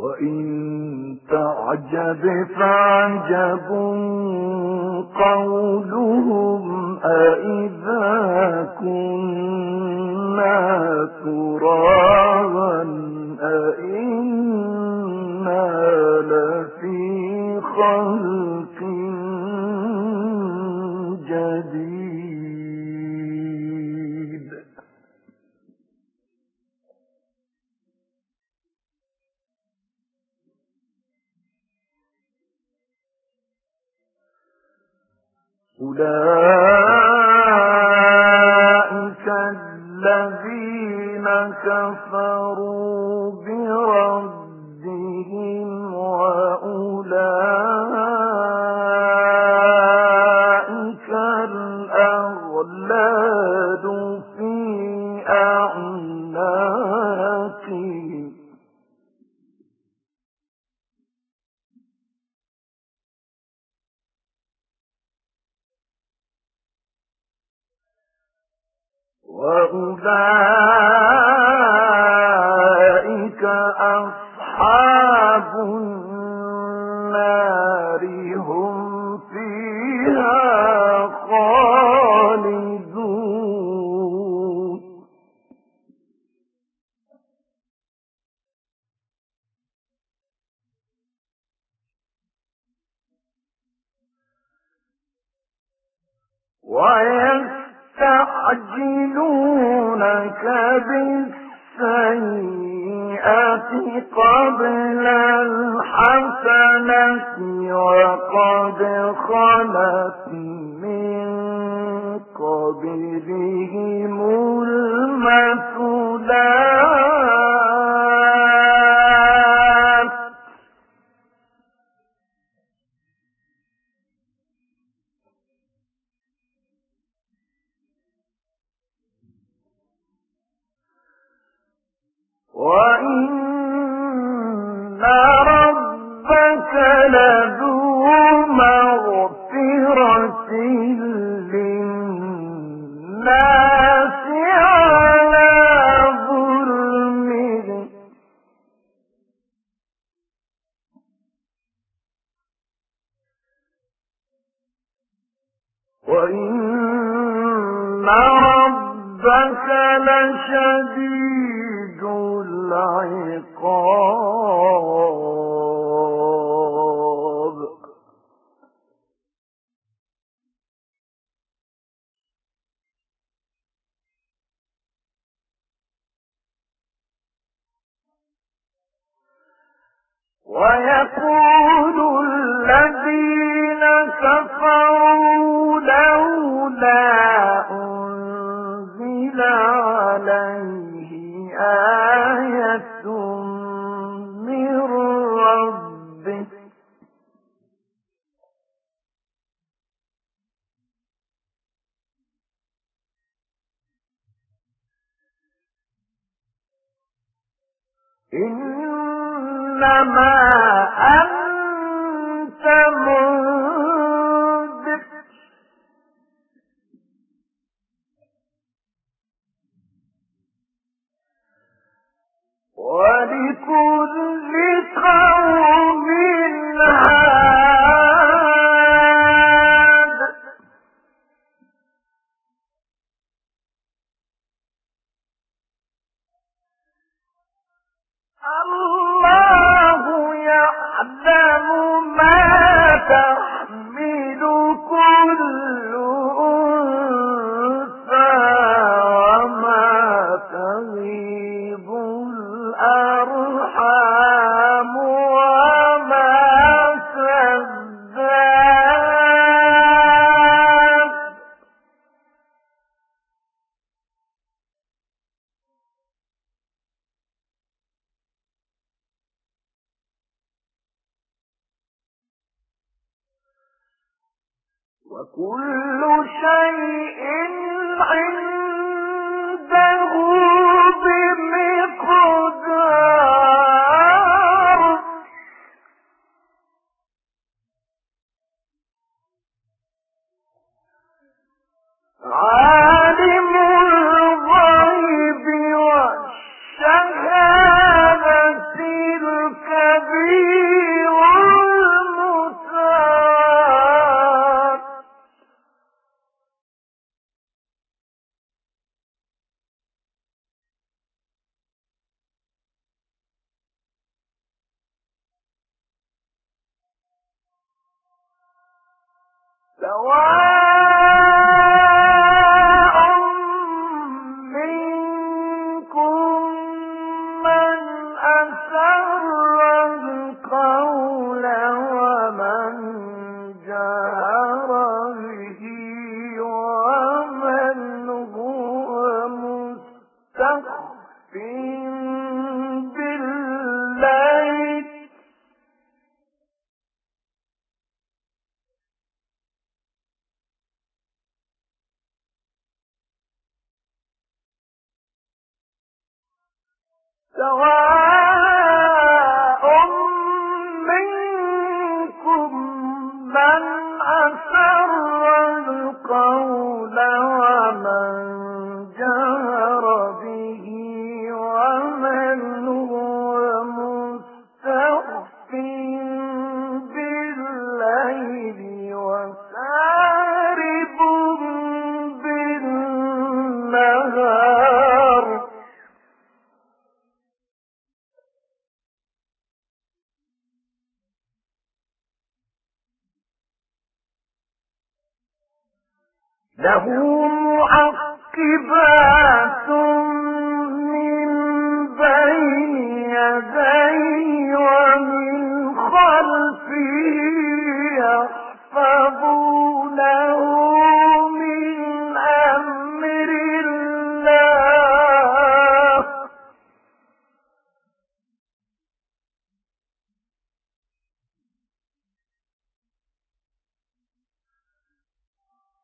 وإن تعجب فعجب قولهم أئذا كنا ترابا أئنا لفي خلق أولئك وأولئك أصحاب وإن وإن ربك لشديد العقاب ويقول إنما أنت له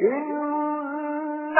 إن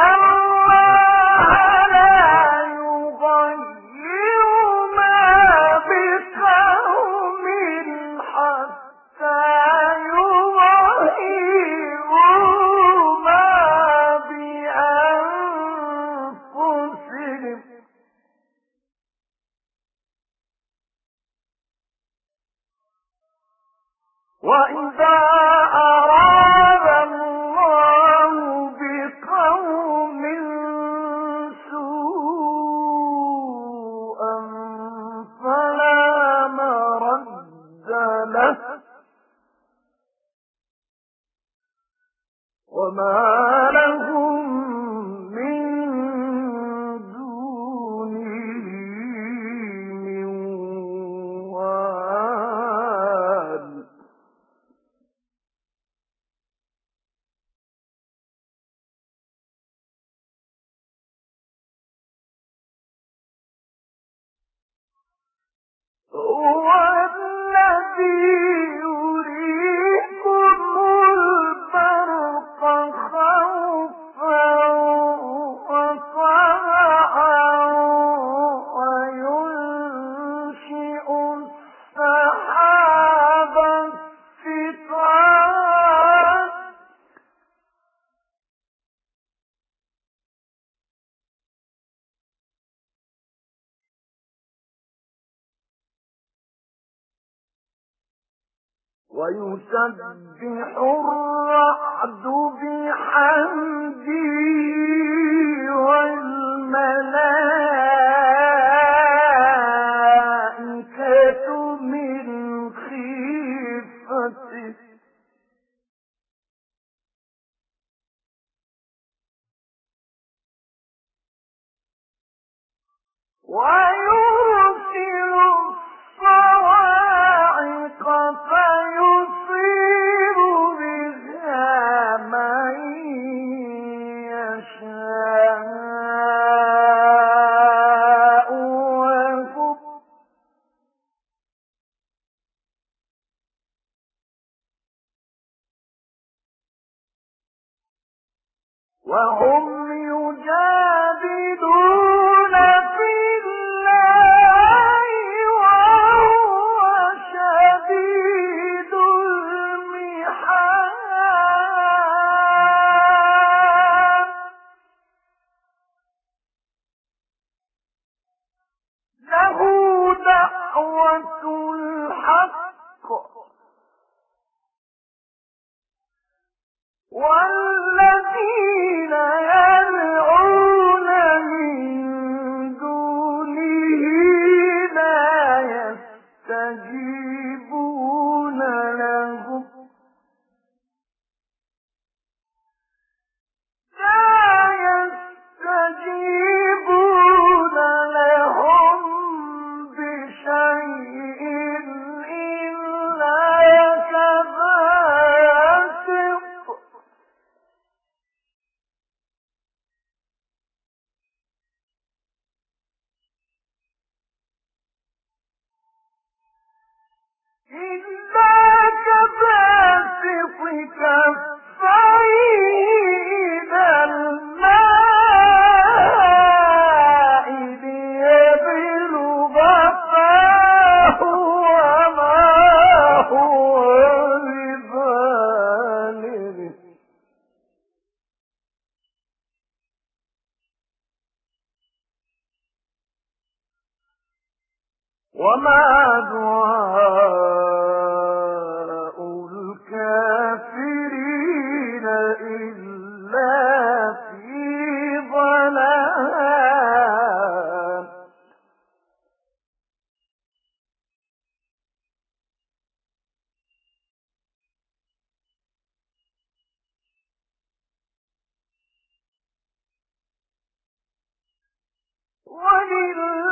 ما ويسبح الرعد بحمده مَرَّةٌ إلا كباسط كفه ولله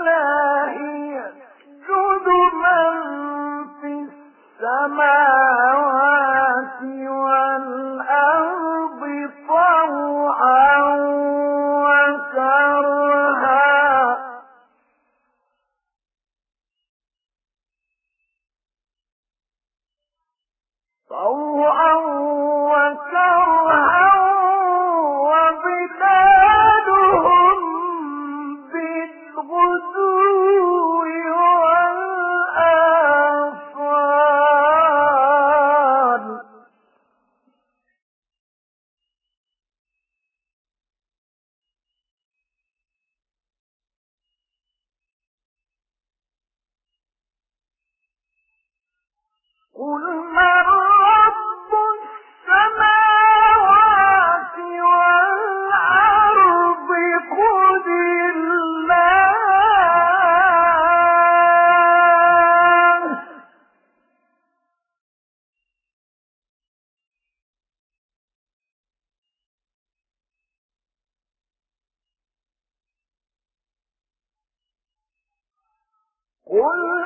قل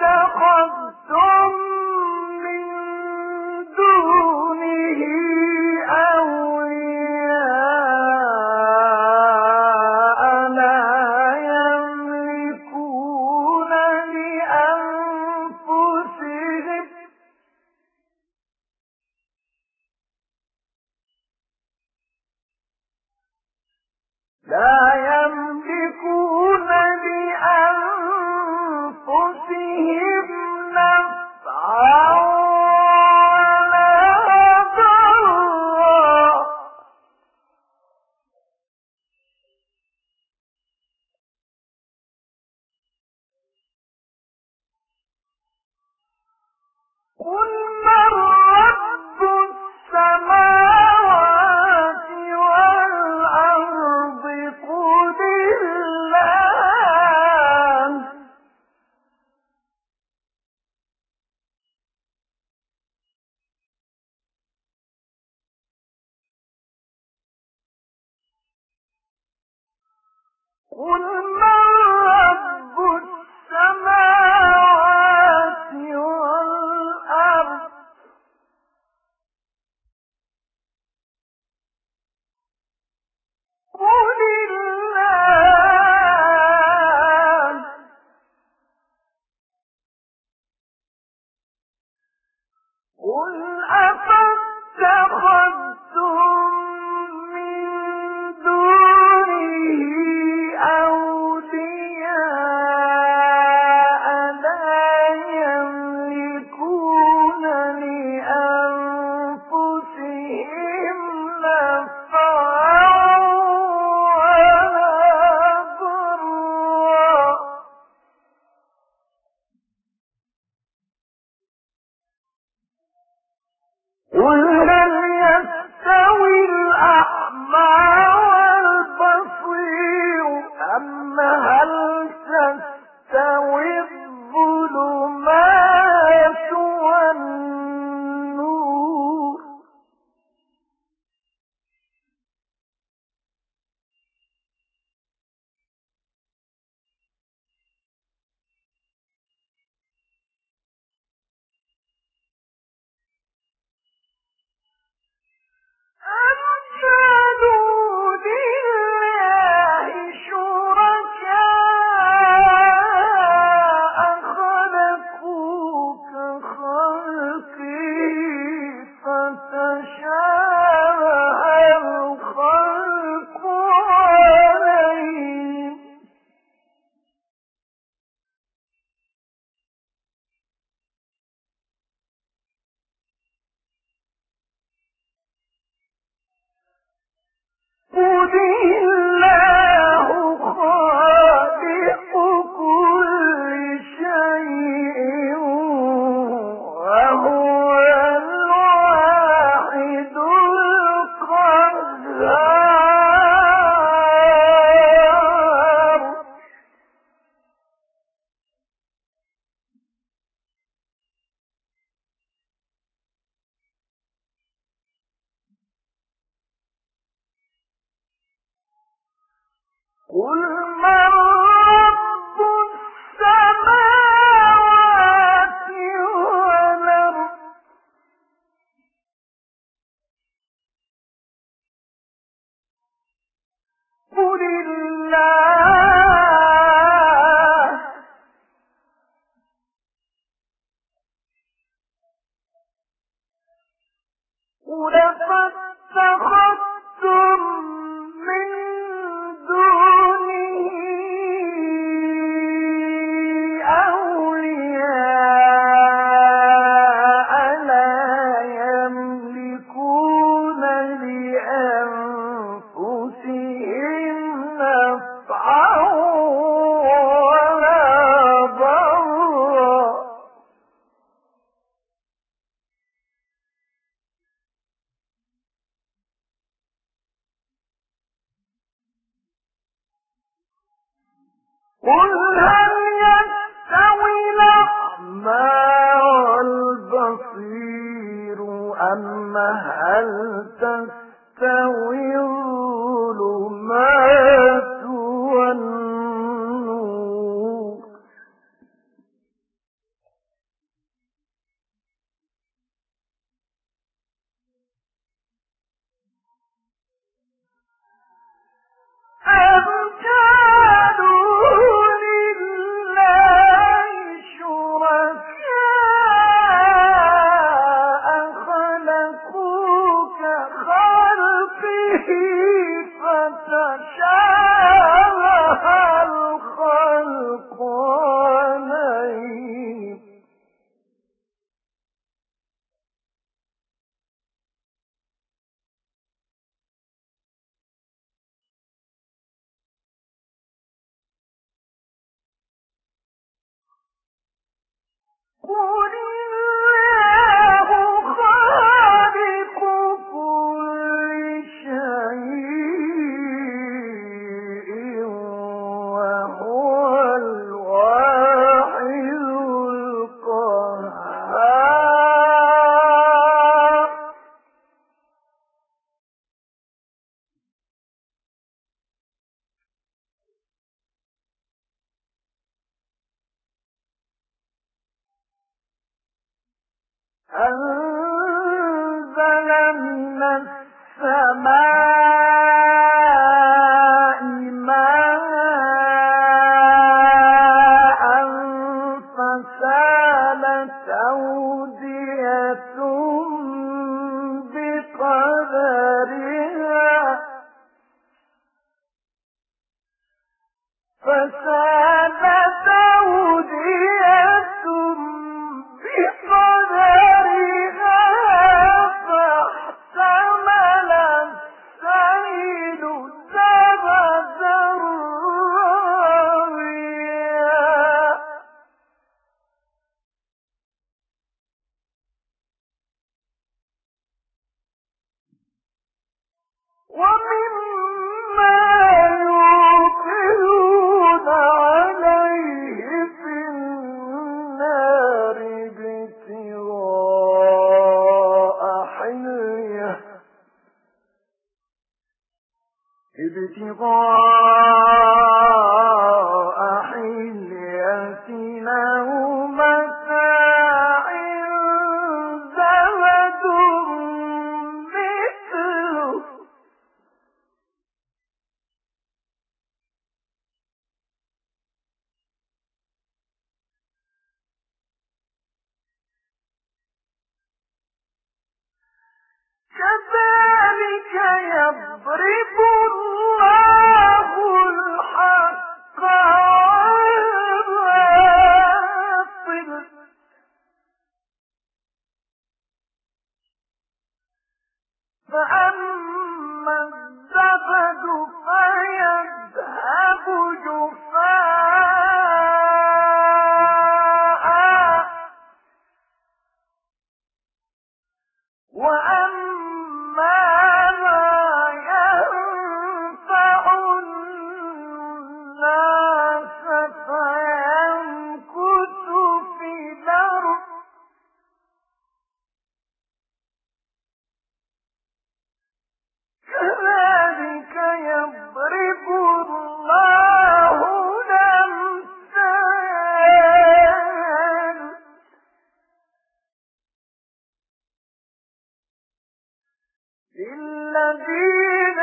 أفتخذتم أولياء قل من ابتغاء فأما الزبد فيذهب جفاء الَّذِينَ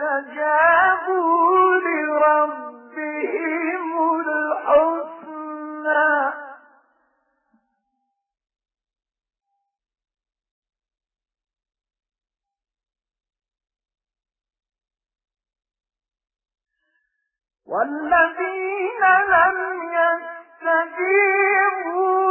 استجابوا لربهم الحسنى. والذين لم يستجيبوا